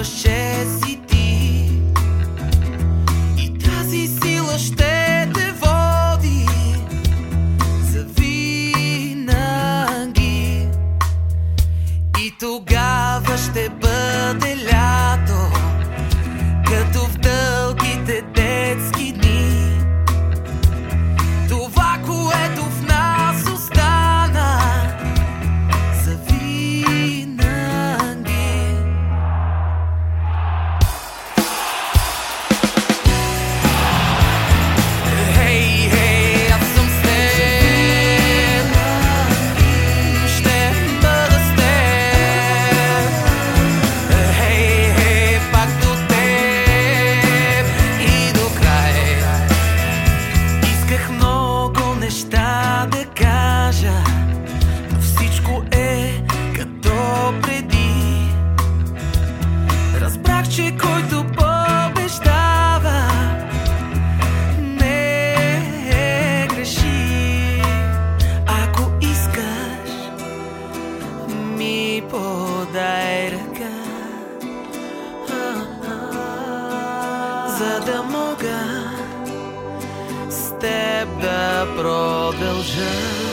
of. за да мога с теб да продължа.